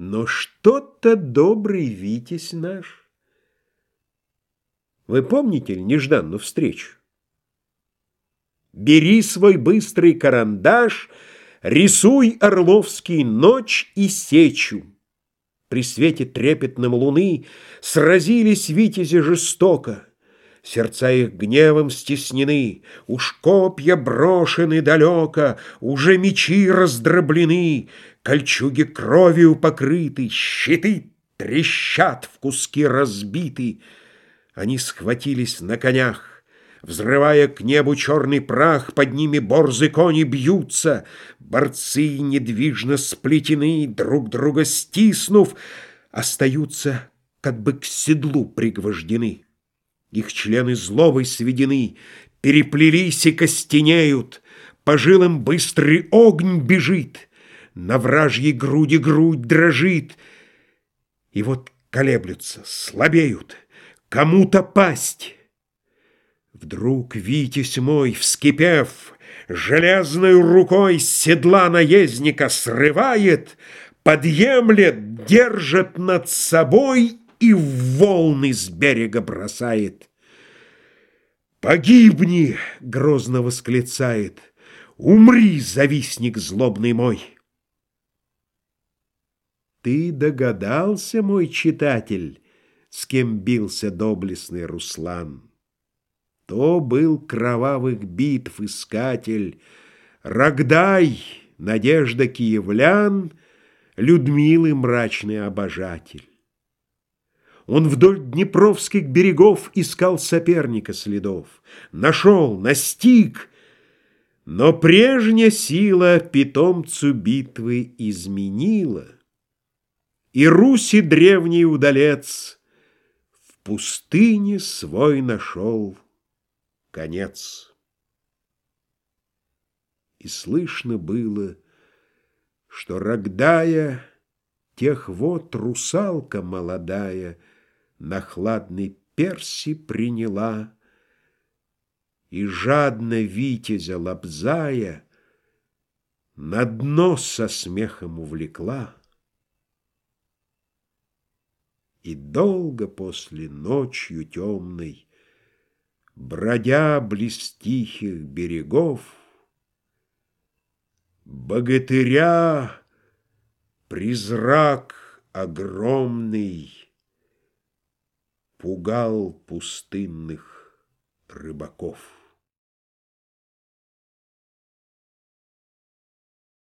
Но что-то добрый Витязь наш. Вы помните ли нежданную встречу? Бери свой быстрый карандаш, Рисуй Орловский ночь и сечу. При свете трепетном луны Сразились витязи жестоко. Сердца их гневом стеснены, Уж копья брошены далеко, Уже мечи раздроблены, Кольчуги кровью покрыты, Щиты трещат в куски разбиты. Они схватились на конях, Взрывая к небу черный прах, Под ними борзы кони бьются, Борцы недвижно сплетены, Друг друга стиснув, Остаются как бы к седлу пригвождены. Их члены злобой сведены, Переплелись и костенеют, По жилам быстрый огонь бежит, На вражьей груди грудь дрожит, И вот колеблются, слабеют, Кому-то пасть. Вдруг Витязь мой, вскипев, Железной рукой седла наездника срывает, Подъемлет, держит над собой и в волны с берега бросает. «Погибни!» — грозно восклицает. «Умри, завистник злобный мой!» Ты догадался, мой читатель, С кем бился доблестный Руслан? То был кровавых битв искатель, Рогдай, надежда киевлян, Людмилы мрачный обожатель. Он вдоль днепровских берегов искал соперника следов. Нашел, настиг, но прежняя сила питомцу битвы изменила. И Руси древний удалец в пустыне свой нашел конец. И слышно было, что, рогдая, тех вот русалка молодая — на хладный перси приняла, И жадно витязя лобзая На дно со смехом увлекла. И долго после ночью темной, Бродя близ тихих берегов, Богатыря призрак огромный пугал пустынных рыбаков.